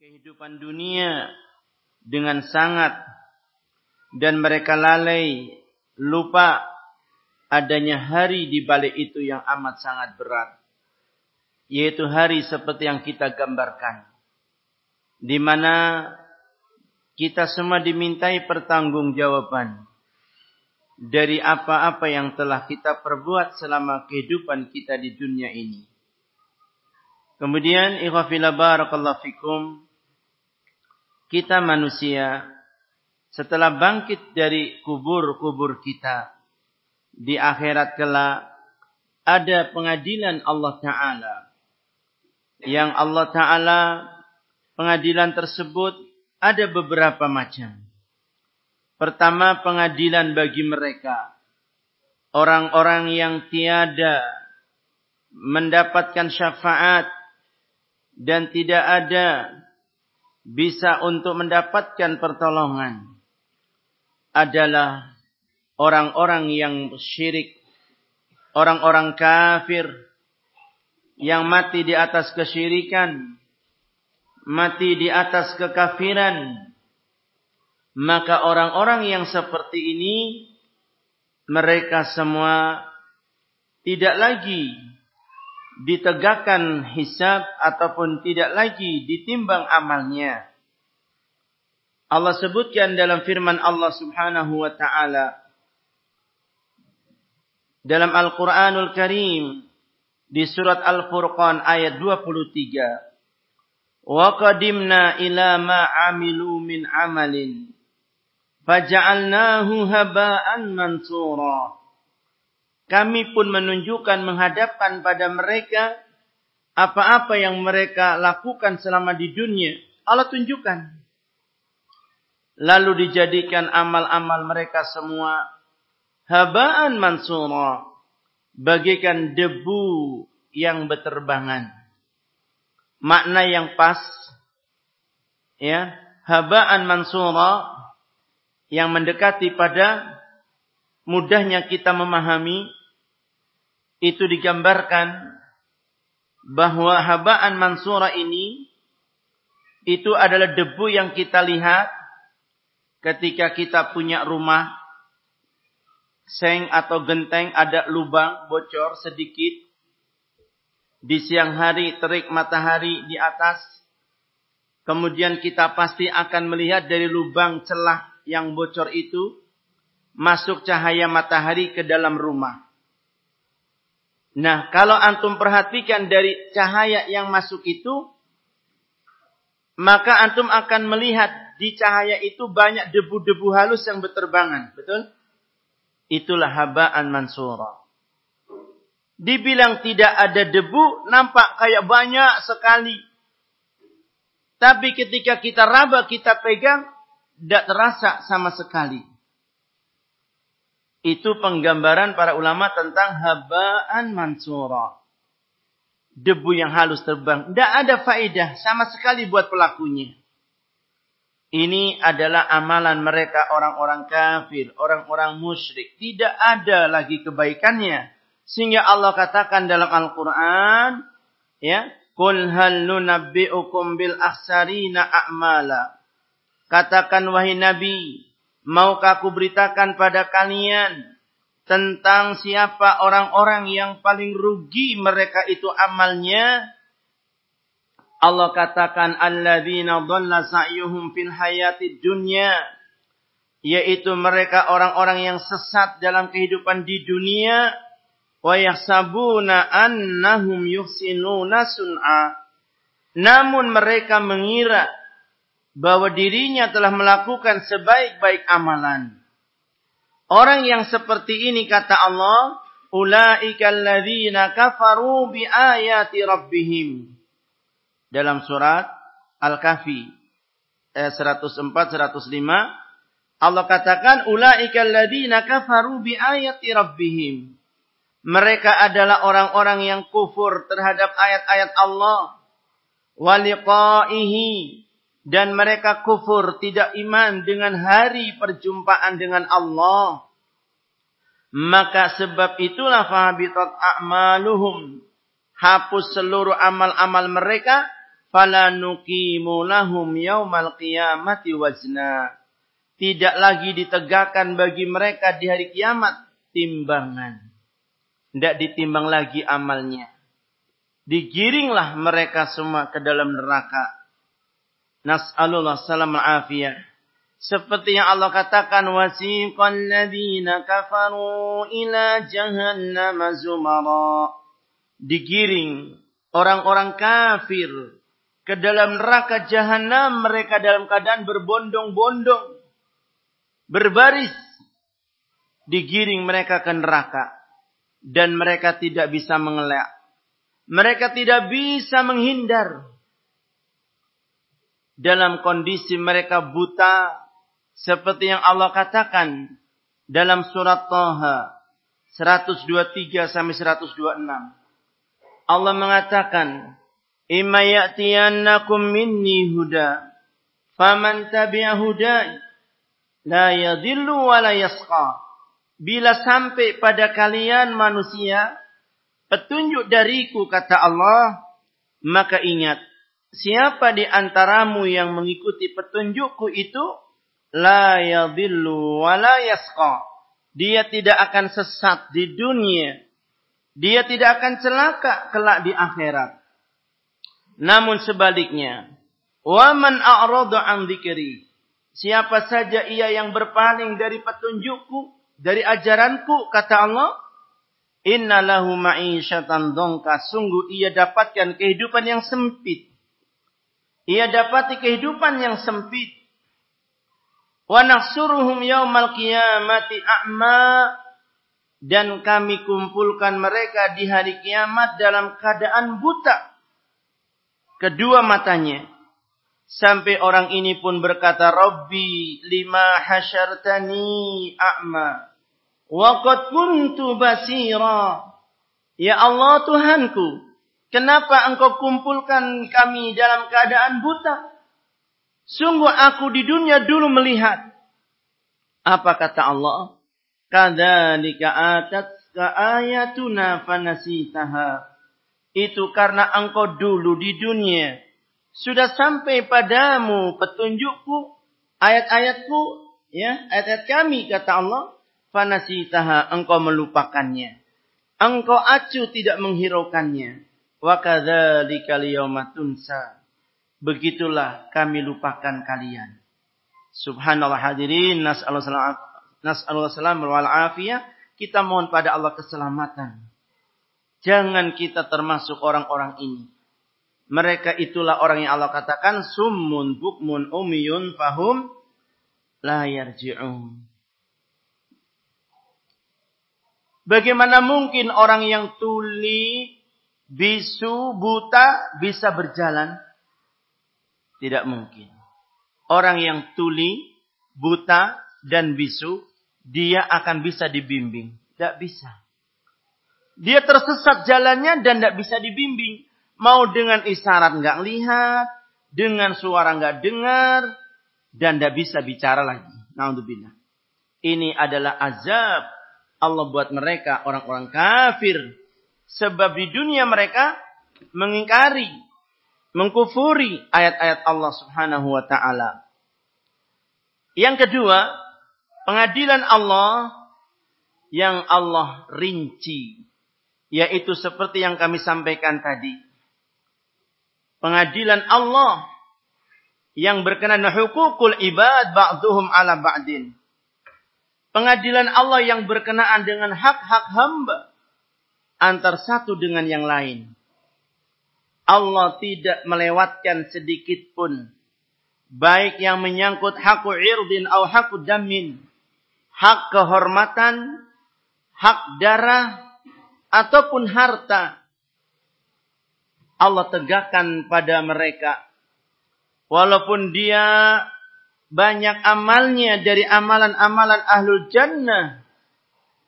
kehidupan dunia dengan sangat dan mereka lalai lupa adanya hari di balik itu yang amat sangat berat yaitu hari seperti yang kita gambarkan di mana kita semua dimintai pertanggungjawaban dari apa-apa yang telah kita perbuat selama kehidupan kita di dunia ini. Kemudian ikhwafillah barakallahu fikum kita manusia setelah bangkit dari kubur-kubur kita di akhirat kelak ada pengadilan Allah Ta'ala yang Allah Ta'ala pengadilan tersebut ada beberapa macam. Pertama pengadilan bagi mereka orang-orang yang tiada mendapatkan syafaat dan tidak ada bisa untuk mendapatkan pertolongan adalah orang-orang yang syirik, orang-orang kafir yang mati di atas kesyirikan, mati di atas kekafiran. Maka orang-orang yang seperti ini mereka semua tidak lagi ditegakkan hisab ataupun tidak lagi ditimbang amalnya. Allah sebutkan dalam firman Allah Subhanahu wa taala dalam Al-Qur'anul Karim di surat Al-Furqan ayat 23. Wa qadimna ila ma amilu min amalin faja'alnahu haba'an mansura kami pun menunjukkan menghadapkan pada mereka apa-apa yang mereka lakukan selama di dunia. Allah tunjukkan. Lalu dijadikan amal-amal mereka semua habaan mansura. Bagikan debu yang berterbangan. Makna yang pas. Ya. Habaan mansura. Yang mendekati pada mudahnya kita memahami itu digambarkan bahwa habaan mansura ini itu adalah debu yang kita lihat ketika kita punya rumah seng atau genteng ada lubang bocor sedikit. Di siang hari terik matahari di atas kemudian kita pasti akan melihat dari lubang celah yang bocor itu masuk cahaya matahari ke dalam rumah Nah, kalau antum perhatikan dari cahaya yang masuk itu, maka antum akan melihat di cahaya itu banyak debu-debu halus yang berterbangan. Betul? Itulah habaan mansura. Dibilang tidak ada debu, nampak kayak banyak sekali. Tapi ketika kita raba, kita pegang, tidak terasa sama sekali. Itu penggambaran para ulama tentang habaan mansura. Debu yang halus terbang. Tidak ada faedah sama sekali buat pelakunya. Ini adalah amalan mereka orang-orang kafir, orang-orang musyrik. Tidak ada lagi kebaikannya. Sehingga Allah katakan dalam Al-Quran, ya, Qul hal nunabbi'ukum bil aksarina a'mala. Katakan wahai Nabi, Maukah aku beritakan pada kalian tentang siapa orang-orang yang paling rugi mereka itu amalnya? Allah katakan alladzina dhalla sa'yuhum fil hayati dunya yaitu mereka orang-orang yang sesat dalam kehidupan di dunia wa yahsabuna annahum yuhsinuna sun'a namun mereka mengira bahwa dirinya telah melakukan sebaik-baik amalan. Orang yang seperti ini kata Allah, ulaika alladzina kafaru bi ayati rabbihim. Dalam surat Al-Kahfi ayat 104 105 Allah katakan ulaika alladzina kafaru bi ayati rabbihim. Mereka adalah orang-orang yang kufur terhadap ayat-ayat Allah wa liqa'ihi dan mereka kufur tidak iman dengan hari perjumpaan dengan Allah maka sebab itulah fahabitat a'maluhum hapus seluruh amal-amal mereka fala nuqimu lahum yaumal qiyamati wazna. Tidak lagi ditegakkan bagi mereka di hari kiamat timbangan. Tidak ditimbang lagi amalnya. Digiringlah mereka semua ke dalam neraka. Nas'alullah salam afiyah. Seperti yang Allah katakan wasiqal ladzina kafaru ila jahannam zumara. Digiring orang-orang kafir ke dalam neraka jahanam mereka dalam keadaan berbondong-bondong berbaris digiring mereka ke neraka dan mereka tidak bisa mengelak mereka tidak bisa menghindar dalam kondisi mereka buta seperti yang Allah katakan dalam surat Taha 123 sampai 126. Allah mengatakan, "Imma ya'tiyannakum minni huda, faman tabi'a hudai la yadhillu wa la yasqa." Bila sampai pada kalian manusia petunjuk dariku kata Allah, maka ingat, siapa di antaramu yang mengikuti petunjukku itu la yadhillu wa la yasqa. Dia tidak akan sesat di dunia. Dia tidak akan celaka kelak di akhirat. Namun sebaliknya, wa man a'rada an dzikri. Siapa saja ia yang berpaling dari petunjukku, dari ajaranku, kata Allah, Inna lahu ma'isyatan dongka. Sungguh ia dapatkan kehidupan yang sempit. Ia dapati kehidupan yang sempit. Wa nahsuruhum yaumal qiyamati a'ma. Dan kami kumpulkan mereka di hari kiamat dalam keadaan buta. Kedua matanya. Sampai orang ini pun berkata Rabbi lima hasyartani a'ma? Wa qad basira. Ya Allah Tuhanku kenapa engkau kumpulkan kami dalam keadaan buta Sungguh aku di dunia dulu melihat. Apa kata Allah? Kadzalika atatka ayatuna fanasitaha. Itu karena engkau dulu di dunia sudah sampai padamu petunjukku, ayat-ayatku, ya, ayat-ayat kami kata Allah, fanasitaha engkau melupakannya. Engkau acuh tidak menghiraukannya. Wa kadzalika begitulah kami lupakan kalian. Subhanallah hadirin, nas'alullah salam wal afiyah. Kita mohon pada Allah keselamatan. Jangan kita termasuk orang-orang ini. Mereka itulah orang yang Allah katakan summun bukmun umiyun fahum la yarji'un. Bagaimana mungkin orang yang tuli, bisu, buta bisa berjalan? Tidak mungkin. Orang yang tuli, buta, dan bisu, dia akan bisa dibimbing. Tidak bisa. Dia tersesat jalannya dan tidak bisa dibimbing. Mau dengan isyarat nggak lihat, dengan suara nggak dengar, dan tidak bisa bicara lagi. Naudzubillah. Ini adalah azab Allah buat mereka orang-orang kafir. Sebab di dunia mereka mengingkari mengkufuri ayat-ayat Allah Subhanahu wa taala. Yang kedua, pengadilan Allah yang Allah rinci, yaitu seperti yang kami sampaikan tadi. Pengadilan Allah yang berkenaan hukukul ibad ba'duhum ala ba'din. Pengadilan Allah yang berkenaan dengan hak-hak hamba antar satu dengan yang lain. Allah tidak melewatkan sedikit pun. Baik yang menyangkut haku irdin atau haku damin. Hak kehormatan, hak darah, ataupun harta. Allah tegakkan pada mereka. Walaupun dia banyak amalnya dari amalan-amalan ahlul jannah.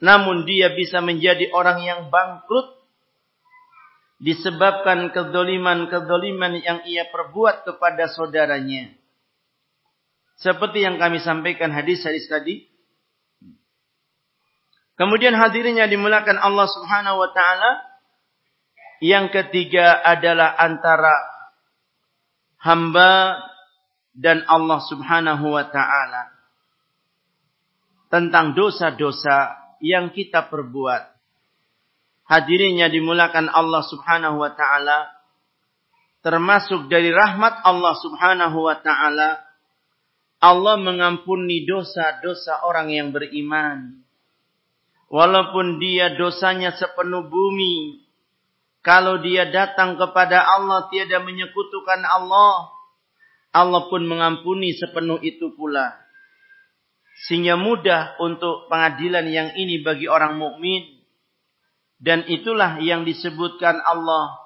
Namun dia bisa menjadi orang yang bangkrut disebabkan kedoliman-kedoliman yang ia perbuat kepada saudaranya. Seperti yang kami sampaikan hadis-hadis tadi. Kemudian hadirnya dimulakan Allah subhanahu wa ta'ala. Yang ketiga adalah antara hamba dan Allah Subhanahu wa taala tentang dosa-dosa yang kita perbuat. Hadirinya dimulakan Allah Subhanahu wa taala termasuk dari rahmat Allah Subhanahu wa taala Allah mengampuni dosa-dosa orang yang beriman. Walaupun dia dosanya sepenuh bumi, kalau dia datang kepada Allah tiada menyekutukan Allah, Allah pun mengampuni sepenuh itu pula. Sehingga mudah untuk pengadilan yang ini bagi orang mukmin. Dan itulah yang disebutkan Allah.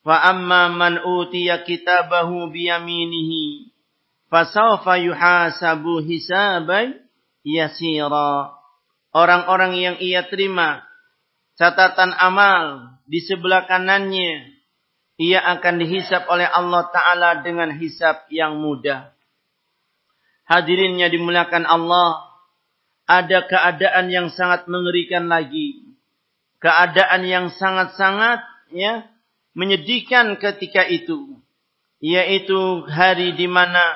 Fa amma man utiya kitabahu biyaminihi fasawfa yuhasabu hisaban yasira. Orang-orang yang ia terima catatan amal di sebelah kanannya, ia akan dihisap oleh Allah Ta'ala dengan hisap yang mudah. Hadirinnya dimulakan Allah, ada keadaan yang sangat mengerikan lagi. Keadaan yang sangat-sangat ya menyedihkan ketika itu. Yaitu hari di mana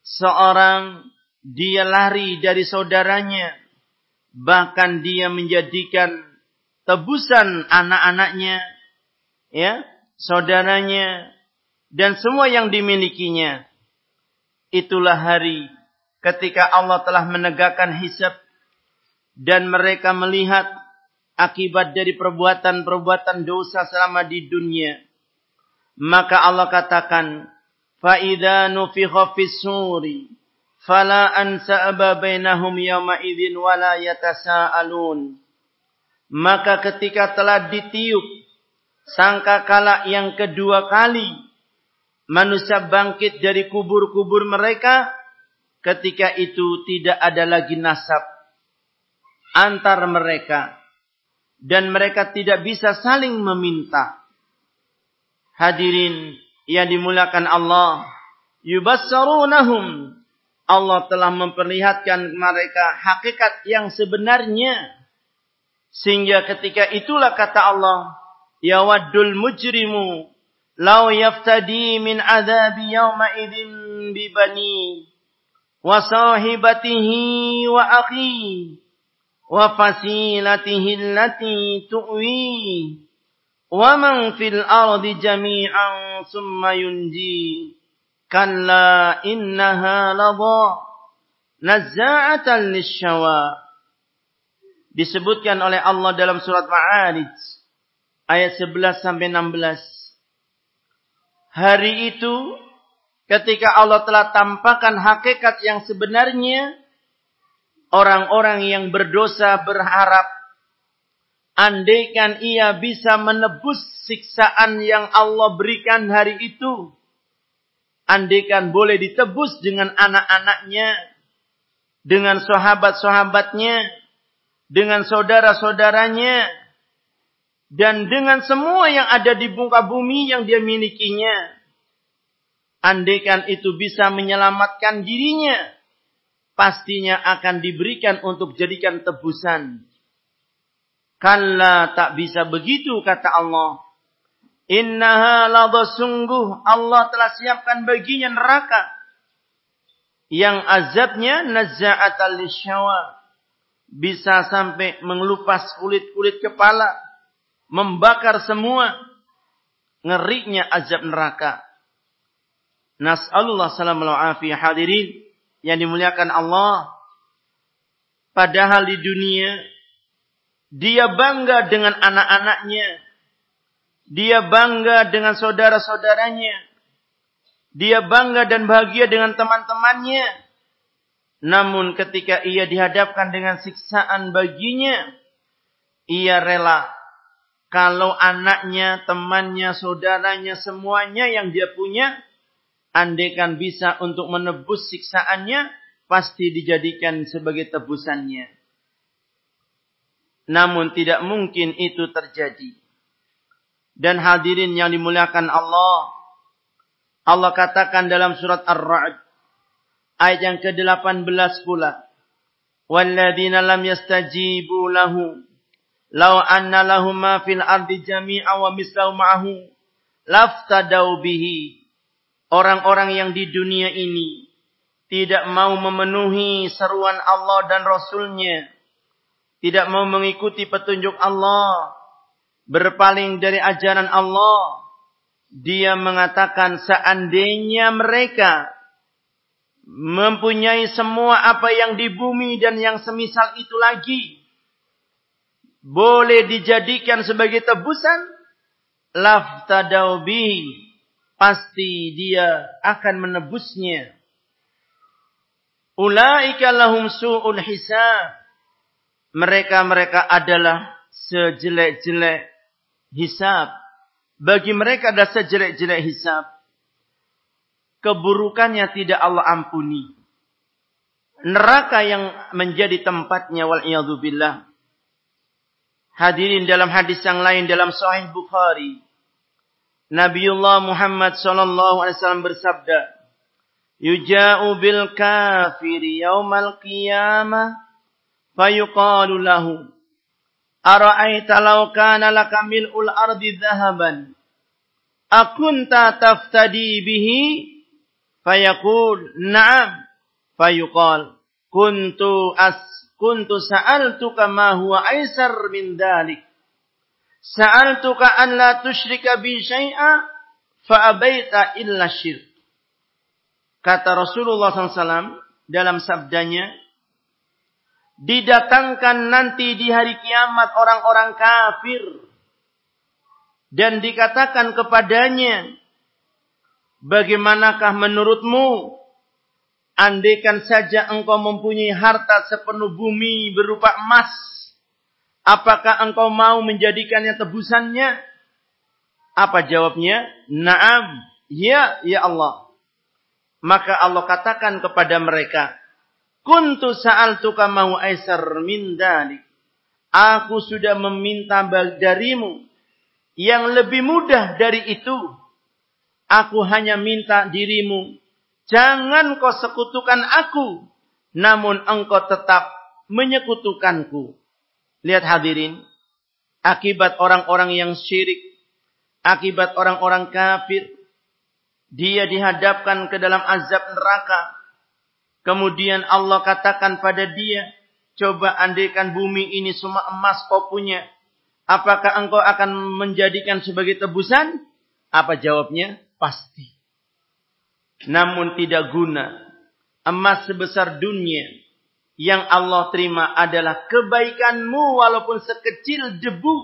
seorang dia lari dari saudaranya. Bahkan dia menjadikan tebusan anak-anaknya, ya, saudaranya, dan semua yang dimilikinya. Itulah hari ketika Allah telah menegakkan hisab dan mereka melihat akibat dari perbuatan-perbuatan dosa selama di dunia. Maka Allah katakan, فَإِذَا نُفِخَ فِي السُّورِ فَلَا أَنْسَأَبَ بَيْنَهُمْ يَوْمَئِذٍ وَلَا يَتَسَاءَلُونَ maka ketika telah ditiup sangka kala yang kedua kali manusia bangkit dari kubur-kubur mereka ketika itu tidak ada lagi nasab antar mereka. Dan mereka tidak bisa saling meminta. Hadirin yang dimulakan Allah yubassarunahum. Allah telah memperlihatkan mereka hakikat yang sebenarnya. Sehingga ketika itulah kata Allah, Ya waddul mujrimu, lau yaftadi min azabi yawma idin bibani, wa sahibatihi wa akhi, wa fasilatihi allati tu'wi, wa man fil ardi jami'an summa yunji, kalla innaha ladha, nazza'atan lishawa, disebutkan oleh Allah dalam surat Ma'arij ayat 11 sampai 16. Hari itu ketika Allah telah tampakkan hakikat yang sebenarnya orang-orang yang berdosa berharap andaikan ia bisa menebus siksaan yang Allah berikan hari itu andaikan boleh ditebus dengan anak-anaknya dengan sahabat-sahabatnya dengan saudara-saudaranya, dan dengan semua yang ada di muka bumi yang dia milikinya. Andaikan itu bisa menyelamatkan dirinya, pastinya akan diberikan untuk jadikan tebusan. Kalla tak bisa begitu kata Allah. Innaha ladha sungguh Allah telah siapkan baginya neraka. Yang azabnya nazza'atal lisyawa bisa sampai mengelupas kulit-kulit kepala, membakar semua. Ngerinya azab neraka. Nas'alullah salam afiyah hadirin yang dimuliakan Allah. Padahal di dunia, dia bangga dengan anak-anaknya. Dia bangga dengan saudara-saudaranya. Dia bangga dan bahagia dengan teman-temannya namun ketika ia dihadapkan dengan siksaan baginya, ia rela kalau anaknya, temannya, saudaranya, semuanya yang dia punya, andaikan bisa untuk menebus siksaannya, pasti dijadikan sebagai tebusannya. Namun tidak mungkin itu terjadi. Dan hadirin yang dimuliakan Allah, Allah katakan dalam surat Ar-Ra'd, Ayat yang ke-18 pula. Walladzina lam yastajibu lahu law anna lahum ma fil ardi jami'a wa mislahu ma'ahu laftadau bihi. orang-orang yang di dunia ini tidak mau memenuhi seruan Allah dan Rasulnya, tidak mau mengikuti petunjuk Allah, berpaling dari ajaran Allah, dia mengatakan seandainya mereka mempunyai semua apa yang di bumi dan yang semisal itu lagi, boleh dijadikan sebagai tebusan, laftadau pasti dia akan menebusnya. Ulaika lahum su'ul hisab. Mereka-mereka adalah sejelek-jelek hisab bagi mereka ada sejelek-jelek hisab. Keburukannya tidak Allah ampuni. Neraka yang menjadi tempatnya wal billah. Hadirin dalam hadis yang lain dalam Sahih Bukhari. Nabiullah Muhammad sallallahu alaihi wasallam bersabda, "Yuja'u bil kafiri yaumal qiyamah fayuqalu lahu Ara'aita law kana laka mil'ul ardi dhahaban akunta taftadi bihi fayaqul na'am fayuqal kuntu as kuntu sa'altuka ma huwa aisar min dhalik sa'altuka an la tusyrika bi syai'a fa abaita illa syirk. Kata Rasulullah SAW dalam sabdanya didatangkan nanti di hari kiamat orang-orang kafir. Dan dikatakan kepadanya bagaimanakah menurutmu andaikan saja engkau mempunyai harta sepenuh bumi berupa emas apakah engkau mau menjadikannya tebusannya apa jawabnya na'am ya ya Allah maka Allah katakan kepada mereka Kuntu sa'altuka mau aisar min dalik. Aku sudah meminta darimu yang lebih mudah dari itu. Aku hanya minta dirimu. Jangan kau sekutukan aku. Namun engkau tetap menyekutukanku. Lihat hadirin. Akibat orang-orang yang syirik. Akibat orang-orang kafir. Dia dihadapkan ke dalam azab neraka Kemudian Allah katakan pada dia, coba andaikan bumi ini semua emas kau punya. Apakah engkau akan menjadikan sebagai tebusan? Apa jawabnya? Pasti. Namun tidak guna. Emas sebesar dunia yang Allah terima adalah kebaikanmu walaupun sekecil debu.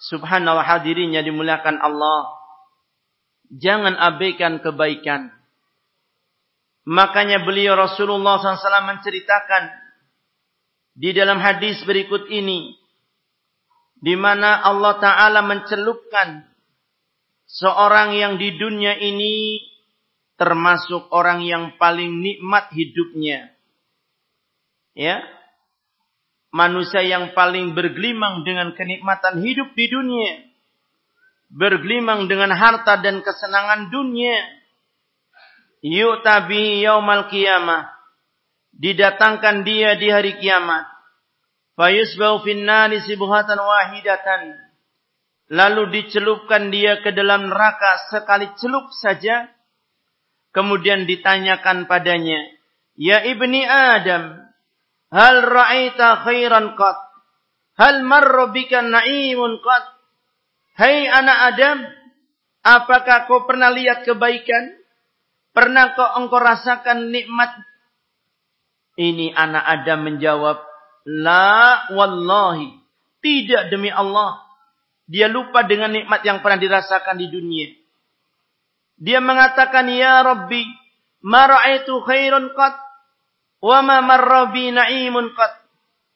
Subhanallah hadirin yang dimuliakan Allah. Jangan abaikan kebaikan. Makanya beliau Rasulullah SAW menceritakan di dalam hadis berikut ini, di mana Allah Taala mencelupkan seorang yang di dunia ini termasuk orang yang paling nikmat hidupnya. Ya. Manusia yang paling bergelimang dengan kenikmatan hidup di dunia. Bergelimang dengan harta dan kesenangan dunia yu'tabi yaumal qiyamah didatangkan dia di hari kiamat fayusbau finnari sibuhatan wahidatan lalu dicelupkan dia ke dalam neraka sekali celup saja kemudian ditanyakan padanya ya ibni adam hal ra'aita khairan qat hal marra bika na'imun qat hai anak adam apakah kau pernah lihat kebaikan Pernah kau engkau rasakan nikmat? Ini anak Adam menjawab, La wallahi. Tidak demi Allah. Dia lupa dengan nikmat yang pernah dirasakan di dunia. Dia mengatakan, Ya Rabbi, ma ra'aitu khairun qat, wa ma marrabi na'imun qat.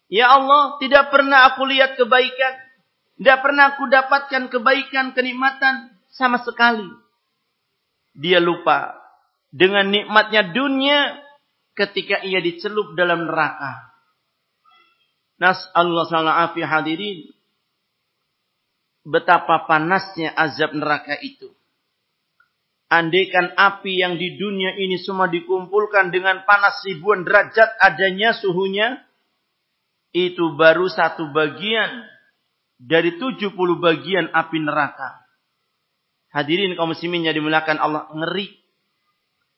Ya Allah, tidak pernah aku lihat kebaikan. Tidak pernah aku dapatkan kebaikan, kenikmatan sama sekali. Dia lupa dengan nikmatnya dunia ketika ia dicelup dalam neraka. Nas Allah sallallahu hadirin. Betapa panasnya azab neraka itu. Andaikan api yang di dunia ini semua dikumpulkan dengan panas ribuan derajat adanya suhunya, itu baru satu bagian dari 70 bagian api neraka. Hadirin kaum muslimin yang dimuliakan Allah ngeri.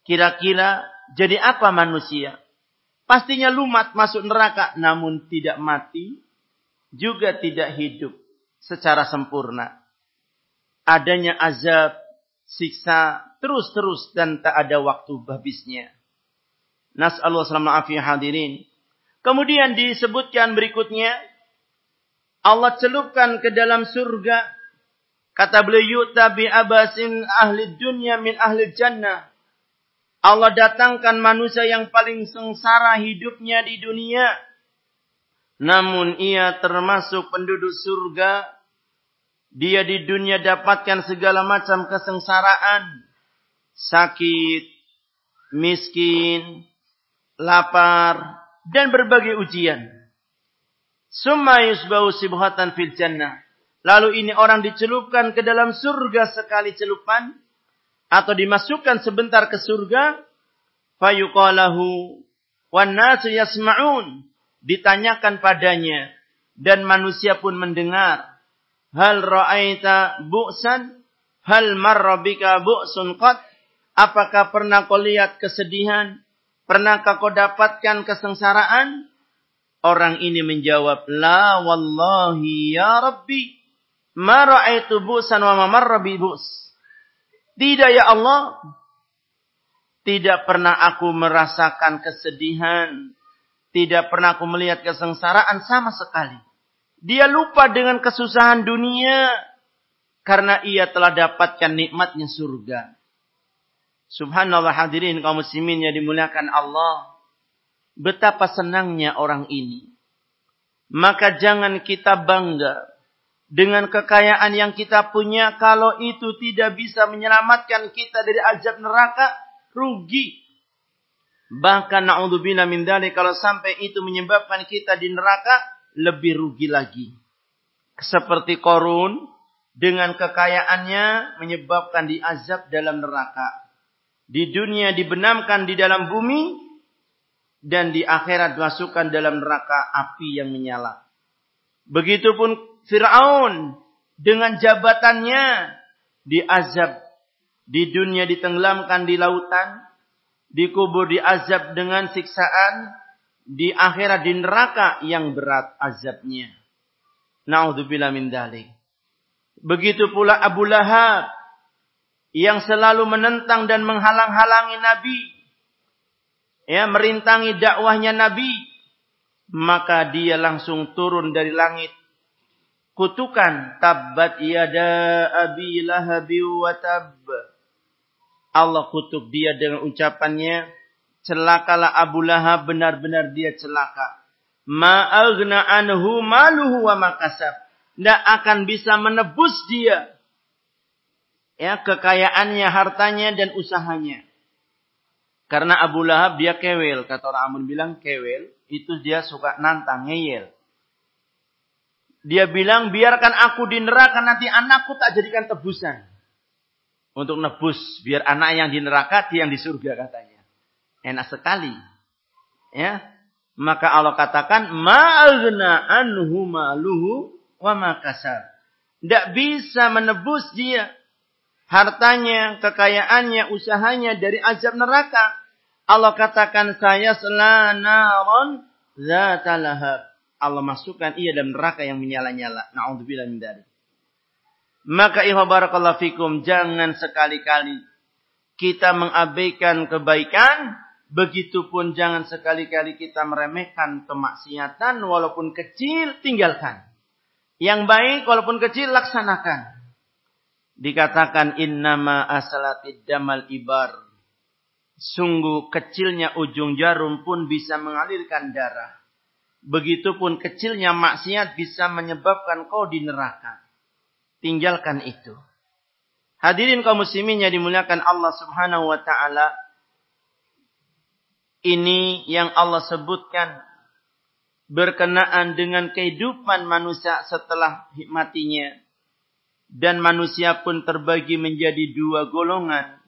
Kira-kira jadi apa manusia? Pastinya lumat masuk neraka namun tidak mati juga tidak hidup secara sempurna. Adanya azab, siksa terus-terus dan tak ada waktu habisnya. Nas'alullah selamat hadirin. Kemudian disebutkan berikutnya Allah celupkan ke dalam surga Kata beliau, yu'ta bi abasin ahli dunya min ahli jannah. Allah datangkan manusia yang paling sengsara hidupnya di dunia. Namun ia termasuk penduduk surga. Dia di dunia dapatkan segala macam kesengsaraan. Sakit, miskin, lapar, dan berbagai ujian. Sibhatan fil jannah. Lalu ini orang dicelupkan ke dalam surga sekali celupan. Atau dimasukkan sebentar ke surga. Fayuqalahu. Wan nasu yasma'un. Ditanyakan padanya. Dan manusia pun mendengar. Hal ra'aita bu'san. Hal marrabika bu'sun qat. Apakah pernah kau lihat kesedihan? Pernahkah kau dapatkan kesengsaraan? Orang ini menjawab, La wallahi ya Rabbi. Ma ra'aitu bu'san wa ma marra bi bu's. Tidak ya Allah. Tidak pernah aku merasakan kesedihan. Tidak pernah aku melihat kesengsaraan sama sekali. Dia lupa dengan kesusahan dunia. Karena ia telah dapatkan nikmatnya surga. Subhanallah hadirin kaum muslimin yang dimuliakan Allah. Betapa senangnya orang ini. Maka jangan kita bangga dengan kekayaan yang kita punya kalau itu tidak bisa menyelamatkan kita dari azab neraka rugi bahkan naudzubillah min dzalik kalau sampai itu menyebabkan kita di neraka lebih rugi lagi. Seperti korun dengan kekayaannya menyebabkan diazab dalam neraka. Di dunia dibenamkan di dalam bumi dan di akhirat masukkan dalam neraka api yang menyala. Begitupun Fir'aun dengan jabatannya diazab. Di dunia ditenggelamkan di lautan, dikubur diazab dengan siksaan, di akhirat di neraka yang berat azabnya. Nauzubillah min dalik. Begitu pula Abu Lahab yang selalu menentang dan menghalang-halangi Nabi. Ya, merintangi dakwahnya Nabi. Maka dia langsung turun dari langit kutukan tabbat yada abi lahabi wa tab. Allah kutuk dia dengan ucapannya celakalah Abu Lahab benar-benar dia celaka. Ma aghna anhu maluhu wa makasab. Tidak akan bisa menebus dia ya kekayaannya, hartanya dan usahanya. Karena Abu Lahab dia kewel, kata orang Amun bilang kewel, itu dia suka nantang, ngeyel. Dia bilang, biarkan aku di neraka, nanti anakku tak jadikan tebusan. Untuk nebus, biar anak yang di neraka, dia yang di surga katanya. Enak sekali. Ya, Maka Allah katakan, ma'agna anhu ma'luhu wa makasar. Tidak bisa menebus dia. Hartanya, kekayaannya, usahanya dari azab neraka. Allah katakan, saya selanaron zatalahab Allah masukkan ia dalam neraka yang menyala-nyala. Na'udzubillah min dari. Maka ihwa barakallahu fikum. Jangan sekali-kali kita mengabaikan kebaikan. Begitupun jangan sekali-kali kita meremehkan kemaksiatan. Walaupun kecil, tinggalkan. Yang baik walaupun kecil, laksanakan. Dikatakan innama asalatid damal ibar. Sungguh kecilnya ujung jarum pun bisa mengalirkan darah. Begitupun kecilnya maksiat bisa menyebabkan kau di neraka. Tinggalkan itu. Hadirin kaum muslimin yang dimuliakan Allah Subhanahu wa taala. Ini yang Allah sebutkan berkenaan dengan kehidupan manusia setelah matinya. Dan manusia pun terbagi menjadi dua golongan.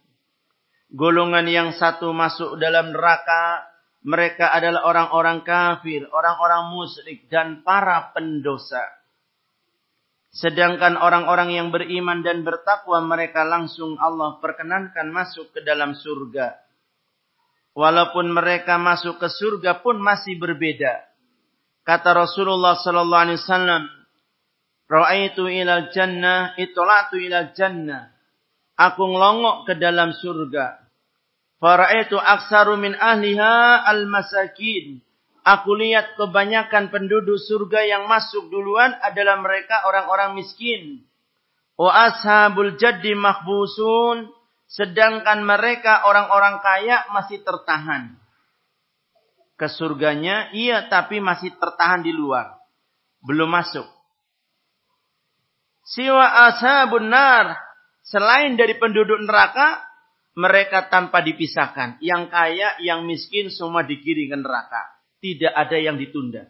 Golongan yang satu masuk dalam neraka mereka adalah orang-orang kafir, orang-orang musyrik dan para pendosa. Sedangkan orang-orang yang beriman dan bertakwa mereka langsung Allah perkenankan masuk ke dalam surga. Walaupun mereka masuk ke surga pun masih berbeda. Kata Rasulullah sallallahu alaihi wasallam, "Ra'aitu ilal jannah, itolatu ilal jannah." Aku ngelongok ke dalam surga. Fara'aitu aksaru min ahliha al-masakin. Aku lihat kebanyakan penduduk surga yang masuk duluan adalah mereka orang-orang miskin. Wa ashabul jaddi mahbusun. Sedangkan mereka orang-orang kaya masih tertahan. Ke surganya, iya tapi masih tertahan di luar. Belum masuk. Siwa ashabun nar. Selain dari penduduk neraka, mereka tanpa dipisahkan. Yang kaya, yang miskin semua dikirim ke neraka tidak ada yang ditunda.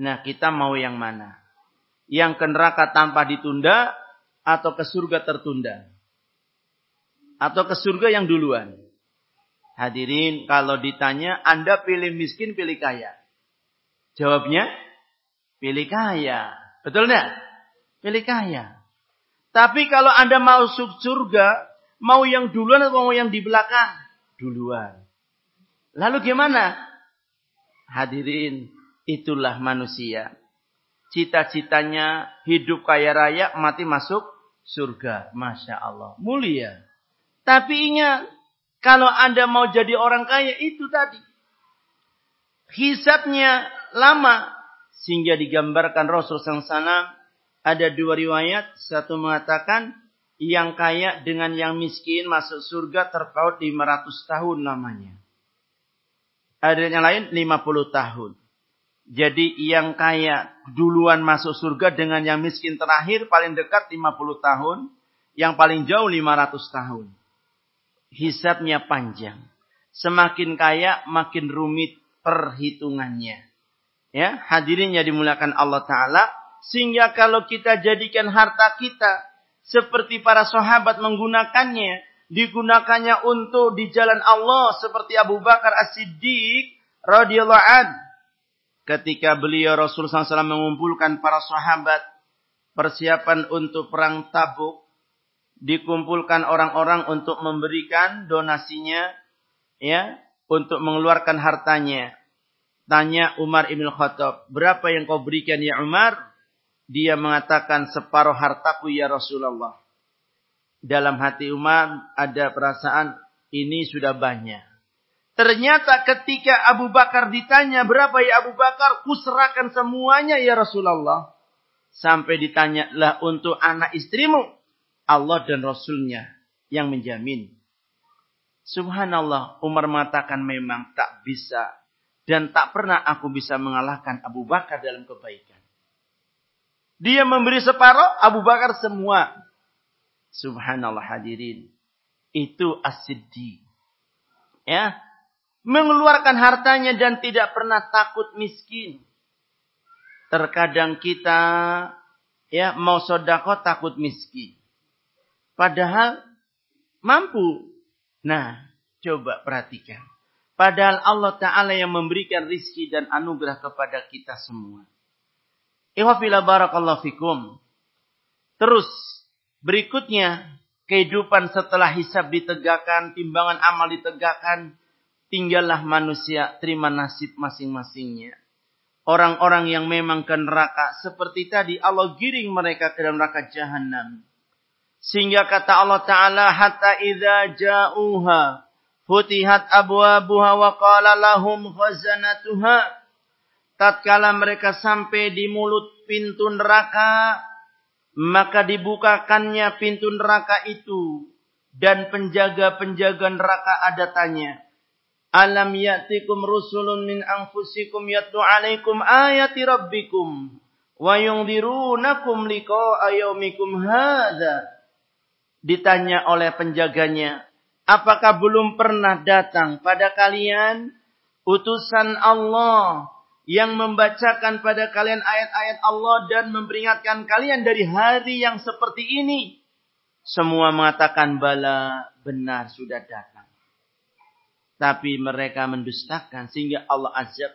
Nah, kita mau yang mana? Yang ke neraka tanpa ditunda atau ke surga tertunda? Atau ke surga yang duluan? Hadirin, kalau ditanya, Anda pilih miskin, pilih kaya? Jawabnya, pilih kaya. Betul enggak? Pilih kaya. Tapi kalau Anda mau surga, mau yang duluan atau mau yang di belakang? Duluan. Lalu gimana? Hadirin, itulah manusia. Cita-citanya hidup kaya raya, mati masuk surga. Masya Allah. Mulia. Tapi ingat, kalau Anda mau jadi orang kaya, itu tadi. Hisabnya lama. Sehingga digambarkan Rasul SAW. Ada dua riwayat. Satu mengatakan, yang kaya dengan yang miskin masuk surga terpaut 500 tahun namanya. Ada yang lain 50 tahun. Jadi yang kaya duluan masuk surga dengan yang miskin terakhir paling dekat 50 tahun. Yang paling jauh 500 tahun. Hisabnya panjang. Semakin kaya makin rumit perhitungannya. Ya, hadirin yang dimulakan Allah Ta'ala. Sehingga kalau kita jadikan harta kita seperti para sahabat menggunakannya digunakannya untuk di jalan Allah seperti Abu Bakar As-Siddiq radhiyallahu an. Ketika beliau Rasul SAW mengumpulkan para sahabat persiapan untuk perang Tabuk, dikumpulkan orang-orang untuk memberikan donasinya, ya, untuk mengeluarkan hartanya. Tanya Umar ibn Khattab, berapa yang kau berikan ya Umar? Dia mengatakan separuh hartaku ya Rasulullah dalam hati Umar ada perasaan ini sudah banyak. Ternyata ketika Abu Bakar ditanya berapa ya Abu Bakar, kuserahkan semuanya ya Rasulullah. Sampai ditanya lah untuk anak istrimu. Allah dan Rasulnya yang menjamin. Subhanallah, Umar mengatakan memang tak bisa. Dan tak pernah aku bisa mengalahkan Abu Bakar dalam kebaikan. Dia memberi separuh, Abu Bakar semua. Subhanallah hadirin. Itu as Ya. Mengeluarkan hartanya dan tidak pernah takut miskin. Terkadang kita ya mau sodako takut miskin. Padahal mampu. Nah, coba perhatikan. Padahal Allah Ta'ala yang memberikan rizki dan anugerah kepada kita semua. Ihwafila barakallahu fikum. Terus Berikutnya, kehidupan setelah hisab ditegakkan, timbangan amal ditegakkan, tinggallah manusia terima nasib masing-masingnya. Orang-orang yang memang ke neraka seperti tadi Allah giring mereka ke dalam neraka jahanam. Sehingga kata Allah Ta'ala hatta idza ja'uha futihat abwabuha wa qala lahum khazanatuha. Tatkala mereka sampai di mulut pintu neraka, maka dibukakannya pintu neraka itu dan penjaga-penjaga neraka ada tanya alam ya'tikum rusulun min anfusikum yatlu alaikum ayati rabbikum wa yungdirunakum liqa'a yaumikum hadza ditanya oleh penjaganya apakah belum pernah datang pada kalian utusan Allah yang membacakan pada kalian ayat-ayat Allah dan memperingatkan kalian dari hari yang seperti ini. Semua mengatakan bala benar sudah datang. Tapi mereka mendustakan sehingga Allah azab.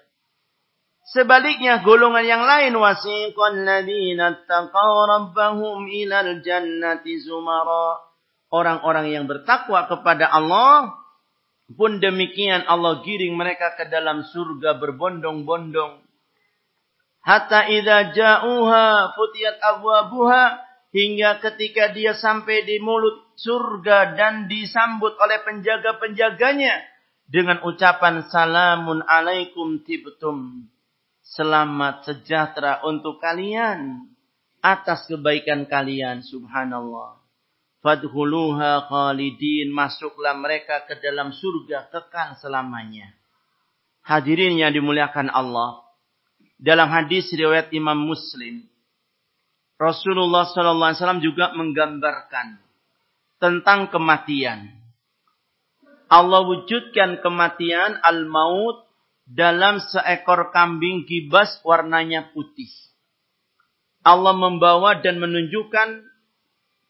Sebaliknya golongan yang lain wasiqal ladzina taqaw rabbahum ilal jannati zumara. Orang-orang yang bertakwa kepada Allah pun demikian Allah giring mereka ke dalam surga berbondong-bondong. Hatta idza ja'uha futiyat abwabuha hingga ketika dia sampai di mulut surga dan disambut oleh penjaga-penjaganya dengan ucapan salamun alaikum tibtum. Selamat sejahtera untuk kalian atas kebaikan kalian subhanallah. Fadhuluha khalidin masuklah mereka ke dalam surga kekal selamanya. Hadirin yang dimuliakan Allah. Dalam hadis riwayat Imam Muslim Rasulullah sallallahu alaihi wasallam juga menggambarkan tentang kematian. Allah wujudkan kematian al-maut dalam seekor kambing gibas warnanya putih. Allah membawa dan menunjukkan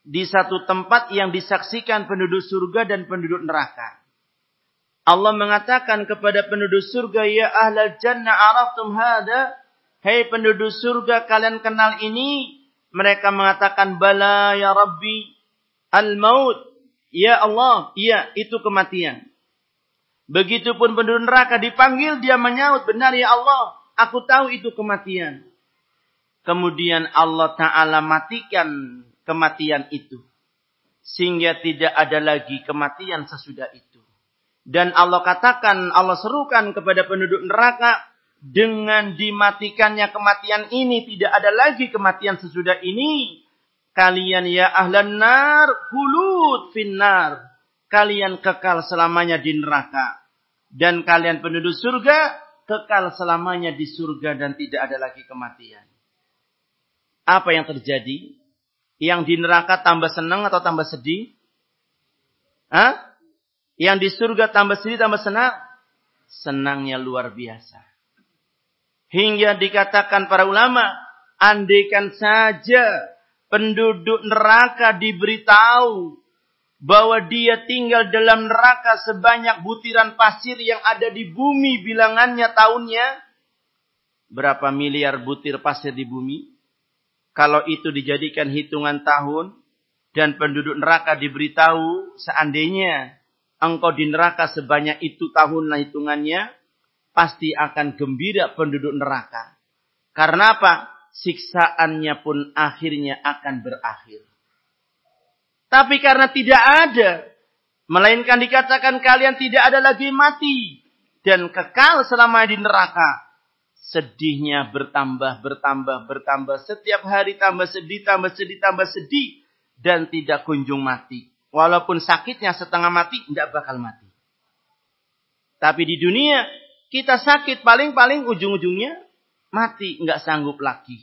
di satu tempat yang disaksikan penduduk surga dan penduduk neraka. Allah mengatakan kepada penduduk surga, Ya ahlal jannah araftum hada. Hei penduduk surga, kalian kenal ini? Mereka mengatakan, Bala ya Rabbi, al-maut. Ya Allah, iya itu kematian. Begitupun penduduk neraka dipanggil, dia menyaut, benar ya Allah, aku tahu itu kematian. Kemudian Allah Ta'ala matikan kematian itu. Sehingga tidak ada lagi kematian sesudah itu. Dan Allah katakan, Allah serukan kepada penduduk neraka, dengan dimatikannya kematian ini tidak ada lagi kematian sesudah ini. Kalian ya ahlan nar hulud finnar. Kalian kekal selamanya di neraka. Dan kalian penduduk surga kekal selamanya di surga dan tidak ada lagi kematian. Apa yang terjadi? Yang di neraka tambah senang atau tambah sedih? Hah? Yang di surga tambah sedih tambah senang? Senangnya luar biasa. Hingga dikatakan para ulama, andaikan saja penduduk neraka diberitahu bahwa dia tinggal dalam neraka sebanyak butiran pasir yang ada di bumi bilangannya tahunnya. Berapa miliar butir pasir di bumi? Kalau itu dijadikan hitungan tahun dan penduduk neraka diberitahu seandainya engkau di neraka sebanyak itu tahun hitungannya, pasti akan gembira penduduk neraka. Karena apa? Siksaannya pun akhirnya akan berakhir. Tapi karena tidak ada, melainkan dikatakan kalian tidak ada lagi mati dan kekal selama di neraka. Sedihnya bertambah, bertambah, bertambah. Setiap hari tambah sedih, tambah sedih, tambah sedih. Dan tidak kunjung mati. Walaupun sakitnya setengah mati, tidak bakal mati. Tapi di dunia, kita sakit paling-paling ujung-ujungnya mati, nggak sanggup lagi.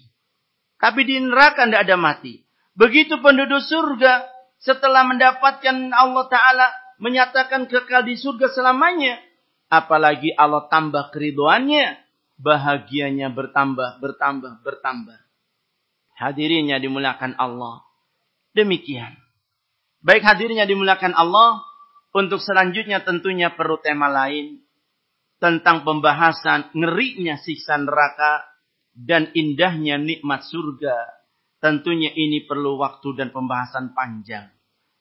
Tapi di neraka tidak ada mati. Begitu penduduk surga setelah mendapatkan Allah Ta'ala menyatakan kekal di surga selamanya. Apalagi Allah tambah keriduannya. Bahagianya bertambah, bertambah, bertambah. Hadirinnya dimulakan Allah. Demikian. Baik hadirnya dimulakan Allah. Untuk selanjutnya tentunya perlu tema lain tentang pembahasan ngerinya siksa neraka dan indahnya nikmat surga. Tentunya ini perlu waktu dan pembahasan panjang.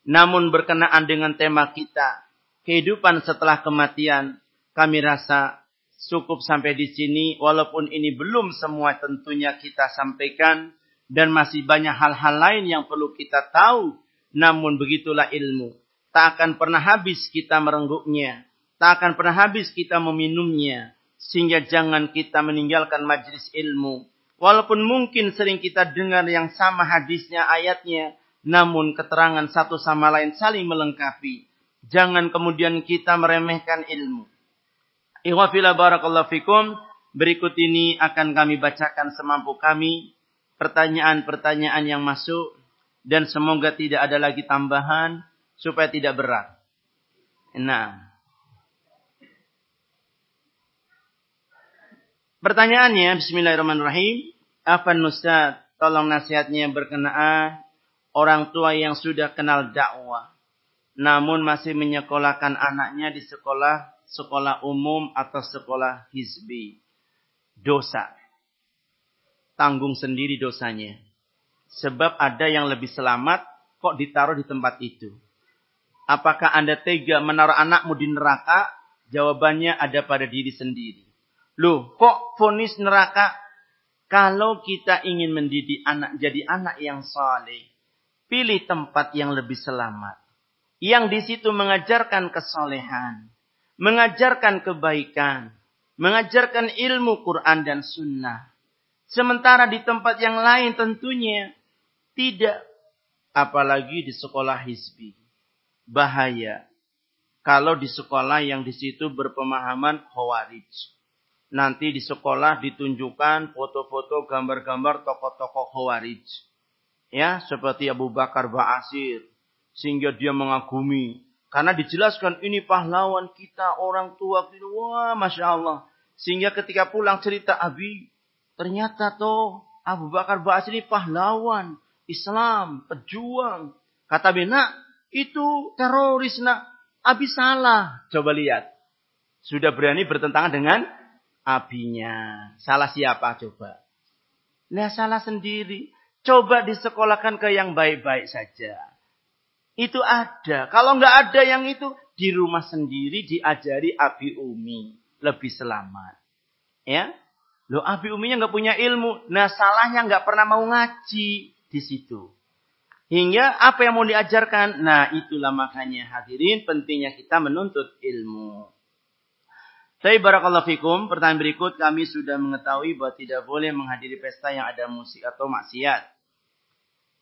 Namun berkenaan dengan tema kita, kehidupan setelah kematian, kami rasa cukup sampai di sini. Walaupun ini belum semua tentunya kita sampaikan. Dan masih banyak hal-hal lain yang perlu kita tahu. Namun begitulah ilmu. Tak akan pernah habis kita merengguknya Tak akan pernah habis kita meminumnya. Sehingga jangan kita meninggalkan majlis ilmu. Walaupun mungkin sering kita dengar yang sama hadisnya, ayatnya. Namun keterangan satu sama lain saling melengkapi. Jangan kemudian kita meremehkan ilmu. Ikhwafila barakallahu fikum. Berikut ini akan kami bacakan semampu kami. Pertanyaan-pertanyaan yang masuk. Dan semoga tidak ada lagi tambahan. Supaya tidak berat. Nah. Pertanyaannya, Bismillahirrahmanirrahim. Apa Ustaz, tolong nasihatnya berkenaan orang tua yang sudah kenal dakwah. Namun masih menyekolahkan anaknya di sekolah sekolah umum atau sekolah hizbi. dosa. Tanggung sendiri dosanya. Sebab ada yang lebih selamat kok ditaruh di tempat itu. Apakah Anda tega menaruh anakmu di neraka? Jawabannya ada pada diri sendiri. Loh, kok fonis neraka? Kalau kita ingin mendidik anak jadi anak yang saleh, pilih tempat yang lebih selamat. Yang di situ mengajarkan kesolehan, mengajarkan kebaikan, mengajarkan ilmu Quran dan Sunnah. Sementara di tempat yang lain tentunya tidak. Apalagi di sekolah hizbi bahaya kalau di sekolah yang di situ berpemahaman khawarij. Nanti di sekolah ditunjukkan foto-foto gambar-gambar tokoh-tokoh khawarij. Ya, seperti Abu Bakar Ba'asir. Sehingga dia mengagumi. Karena dijelaskan ini pahlawan kita, orang tua kita. Wah, Masya Allah. Sehingga ketika pulang cerita Abi, ternyata toh Abu Bakar Ba'asir ini pahlawan. Islam, pejuang. Kata Bina, itu teroris nak. Abi salah. Coba lihat. Sudah berani bertentangan dengan abinya. Salah siapa coba? Nah salah sendiri. Coba disekolahkan ke yang baik-baik saja. Itu ada. Kalau nggak ada yang itu, di rumah sendiri diajari abi umi. Lebih selamat. Ya. Loh abi uminya nggak punya ilmu. Nah salahnya nggak pernah mau ngaji di situ. Hingga apa yang mau diajarkan? Nah, itulah makanya hadirin pentingnya kita menuntut ilmu. Tapi barakallahu fikum, pertanyaan berikut kami sudah mengetahui bahwa tidak boleh menghadiri pesta yang ada musik atau maksiat.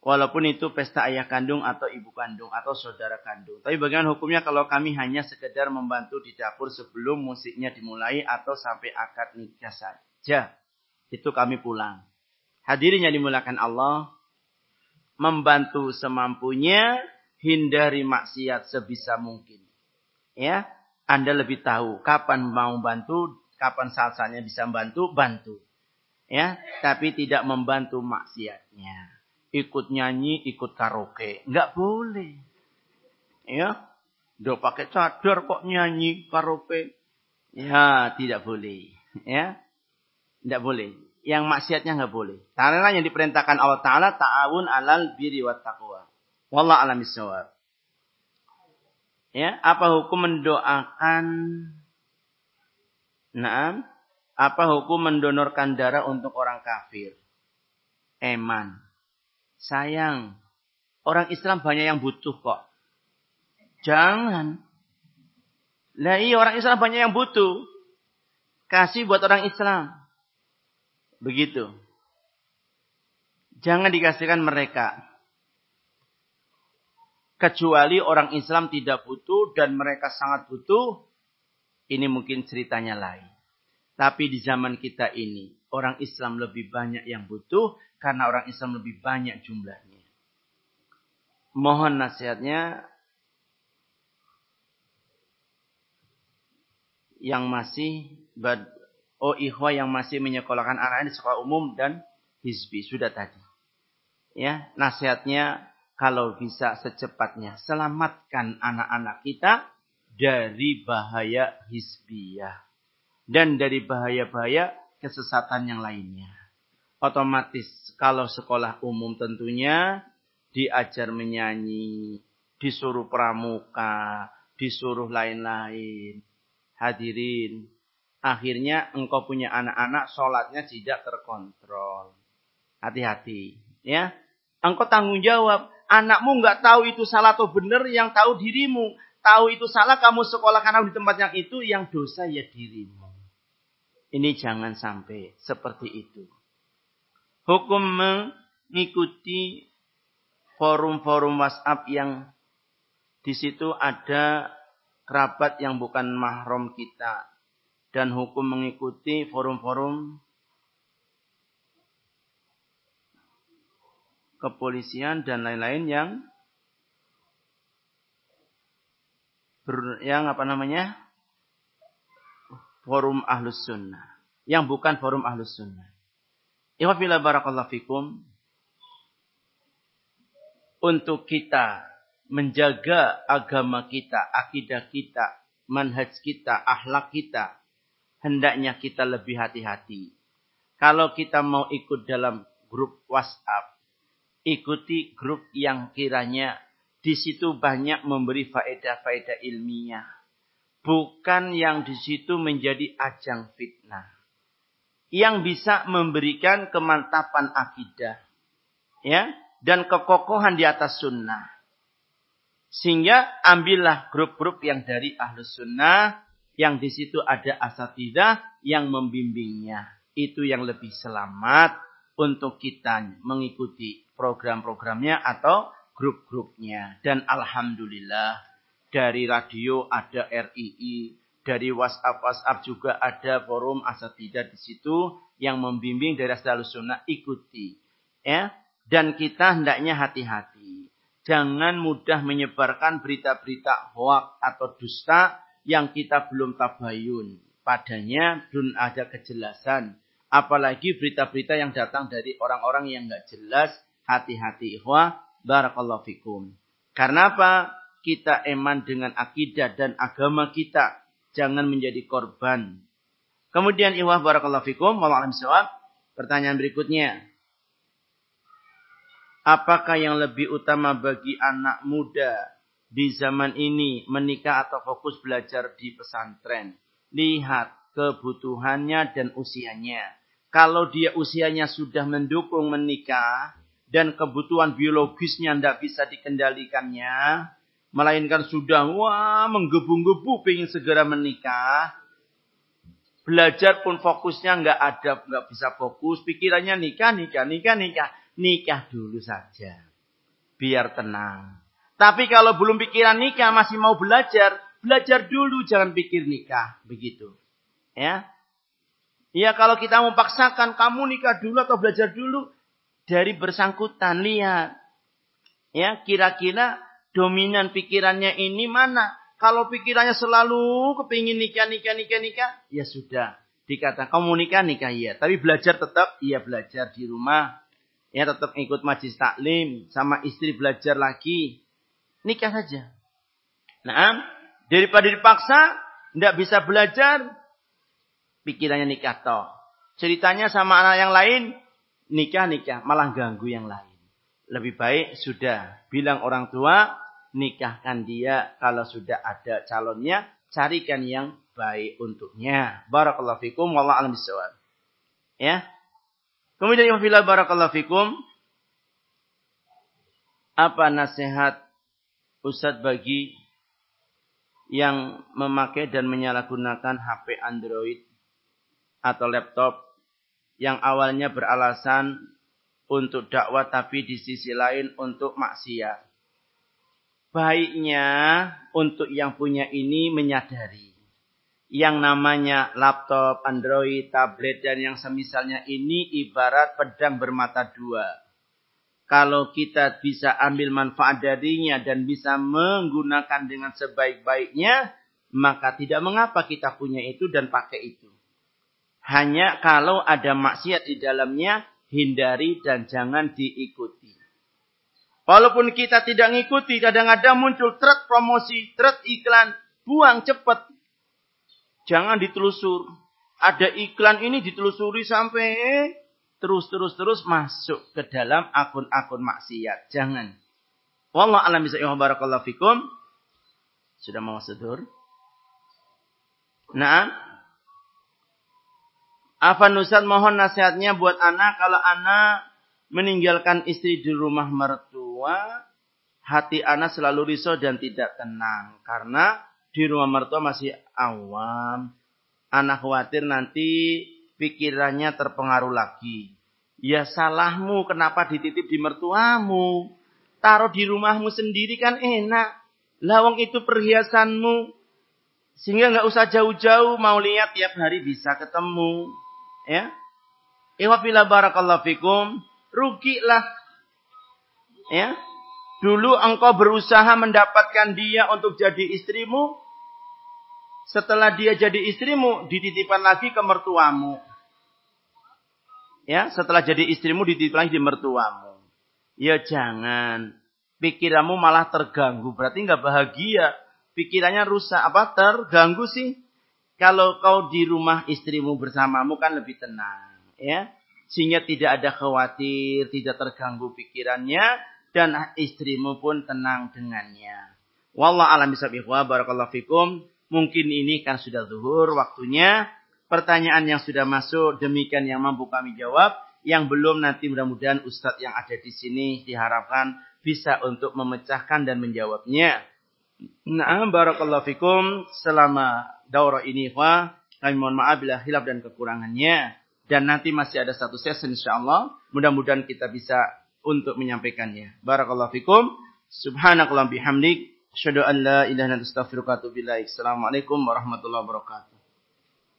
Walaupun itu pesta ayah kandung atau ibu kandung atau saudara kandung. Tapi bagaimana hukumnya kalau kami hanya sekedar membantu di dapur sebelum musiknya dimulai atau sampai akad nikah saja. Itu kami pulang. Hadirin yang dimulakan Allah, membantu semampunya, hindari maksiat sebisa mungkin. Ya, Anda lebih tahu kapan mau bantu, kapan saat-saatnya bisa bantu, bantu. Ya, tapi tidak membantu maksiatnya. Ikut nyanyi, ikut karaoke, nggak boleh. Ya, udah pakai cadar kok nyanyi karaoke. Ya, tidak boleh. Ya, tidak boleh yang maksiatnya nggak boleh. Karena yang diperintahkan Allah Taala ta'awun alal biri wa taqwa. Wallah alam isawab. Ya, apa hukum mendoakan Nah, apa hukum mendonorkan darah untuk orang kafir? Eman. Sayang. Orang Islam banyak yang butuh kok. Jangan. Lah iya orang Islam banyak yang butuh. Kasih buat orang Islam. Begitu. Jangan dikasihkan mereka. Kecuali orang Islam tidak butuh dan mereka sangat butuh. Ini mungkin ceritanya lain. Tapi di zaman kita ini, orang Islam lebih banyak yang butuh karena orang Islam lebih banyak jumlahnya. Mohon nasihatnya yang masih oh ikhwah yang masih menyekolahkan anak di sekolah umum dan hizbi. Sudah tadi. Ya, nasihatnya kalau bisa secepatnya selamatkan anak-anak kita dari bahaya hizbiyah dan dari bahaya-bahaya kesesatan yang lainnya. Otomatis kalau sekolah umum tentunya diajar menyanyi, disuruh pramuka, disuruh lain-lain. Hadirin, akhirnya engkau punya anak-anak sholatnya tidak terkontrol. Hati-hati, ya. Engkau tanggung jawab. Anakmu nggak tahu itu salah atau benar, yang tahu dirimu. Tahu itu salah, kamu sekolah karena di tempat yang itu, yang dosa ya dirimu. Ini jangan sampai seperti itu. Hukum mengikuti forum-forum WhatsApp yang di situ ada kerabat yang bukan mahram kita dan hukum mengikuti forum-forum kepolisian dan lain-lain yang ber, yang apa namanya forum ahlus sunnah yang bukan forum ahlus sunnah. Iwafillah barakallahu fikum untuk kita menjaga agama kita, akidah kita, manhaj kita, akhlak kita hendaknya kita lebih hati-hati. Kalau kita mau ikut dalam grup WhatsApp, ikuti grup yang kiranya di situ banyak memberi faedah-faedah ilmiah. Bukan yang di situ menjadi ajang fitnah. Yang bisa memberikan kemantapan akidah. Ya, dan kekokohan di atas sunnah. Sehingga ambillah grup-grup yang dari ahlus sunnah, yang di situ ada asatidah yang membimbingnya. Itu yang lebih selamat untuk kita mengikuti program-programnya atau grup-grupnya. Dan Alhamdulillah dari radio ada RII, dari WhatsApp-WhatsApp juga ada forum asatidah di situ yang membimbing dari ahlus sunnah ikuti. Ya, dan kita hendaknya hati-hati. Jangan mudah menyebarkan berita-berita hoak atau dusta yang kita belum tabayun. Padanya belum ada kejelasan. Apalagi berita-berita yang datang dari orang-orang yang nggak jelas. Hati-hati ikhwah. Barakallahu fikum. Karena apa? Kita eman dengan akidah dan agama kita. Jangan menjadi korban. Kemudian ikhwah barakallahu fikum. Wallahu Pertanyaan berikutnya. Apakah yang lebih utama bagi anak muda di zaman ini menikah atau fokus belajar di pesantren? Lihat kebutuhannya dan usianya. Kalau dia usianya sudah mendukung menikah dan kebutuhan biologisnya tidak bisa dikendalikannya, melainkan sudah wah menggebu-gebu ingin segera menikah, belajar pun fokusnya nggak ada, nggak bisa fokus, pikirannya nikah, nikah, nikah, nikah nikah dulu saja. Biar tenang. Tapi kalau belum pikiran nikah, masih mau belajar, belajar dulu, jangan pikir nikah. Begitu. Ya. Ya kalau kita mau paksakan, kamu nikah dulu atau belajar dulu, dari bersangkutan, lihat. Ya, kira-kira dominan pikirannya ini mana? Kalau pikirannya selalu kepingin nikah, nikah, nikah, nikah, ya sudah. Dikatakan kamu nikah, nikah iya. Tapi belajar tetap, iya belajar di rumah ya tetap ikut majlis taklim sama istri belajar lagi nikah saja nah daripada dipaksa tidak bisa belajar pikirannya nikah toh. Ceritanya sama anak yang lain nikah nikah malah ganggu yang lain. Lebih baik sudah bilang orang tua nikahkan dia. Kalau sudah ada calonnya carikan yang baik untuknya. Barakallahu fikum wallahu alam ya. Kemudian fila barakallahu fikum. Apa nasihat Ustadz bagi yang memakai dan menyalahgunakan HP Android atau laptop yang awalnya beralasan untuk dakwah tapi di sisi lain untuk maksiat. Baiknya untuk yang punya ini menyadari yang namanya laptop, Android, tablet, dan yang semisalnya ini ibarat pedang bermata dua. Kalau kita bisa ambil manfaat darinya dan bisa menggunakan dengan sebaik-baiknya, maka tidak mengapa kita punya itu dan pakai itu. Hanya kalau ada maksiat di dalamnya, hindari dan jangan diikuti. Walaupun kita tidak ngikuti, kadang-kadang muncul truk promosi, truk iklan, buang cepat, Jangan ditelusur. Ada iklan ini ditelusuri sampai terus terus terus masuk ke dalam akun-akun maksiat. Jangan. Wallah alam bisa barakallahu fikum. Sudah mau sedur? Nah, apa Nusat mohon nasihatnya buat anak kalau anak meninggalkan istri di rumah mertua, hati anak selalu risau dan tidak tenang karena di rumah mertua masih awam. Anak khawatir nanti pikirannya terpengaruh lagi. Ya salahmu kenapa dititip di mertuamu. Taruh di rumahmu sendiri kan enak. Lawang itu perhiasanmu. Sehingga nggak usah jauh-jauh mau lihat tiap hari bisa ketemu. Ya. Iwafila barakallahu fikum. Rugilah. Ya. Dulu engkau berusaha mendapatkan dia untuk jadi istrimu. Setelah dia jadi istrimu, dititipkan lagi ke mertuamu. Ya, setelah jadi istrimu dititipkan lagi di mertuamu. Ya jangan. Pikiranmu malah terganggu. Berarti nggak bahagia. Pikirannya rusak. Apa terganggu sih? Kalau kau di rumah istrimu bersamamu kan lebih tenang. ya sehingga tidak ada khawatir, tidak terganggu pikirannya dan istrimu pun tenang dengannya. Wallah alam bisa barakallahu fikum. Mungkin ini kan sudah zuhur waktunya. Pertanyaan yang sudah masuk demikian yang mampu kami jawab. Yang belum nanti mudah-mudahan Ustadz yang ada di sini diharapkan bisa untuk memecahkan dan menjawabnya. Nah, barakallahu fikum selama daurah ini, Wah, kami mohon maaf bila hilaf dan kekurangannya. Dan nanti masih ada satu sesi insyaAllah. Mudah-mudahan kita bisa untuk menyampaikannya. Barakallahu fikum. Subhanakallah bihamdik. Asyadu an la ilaha Assalamualaikum warahmatullahi wabarakatuh.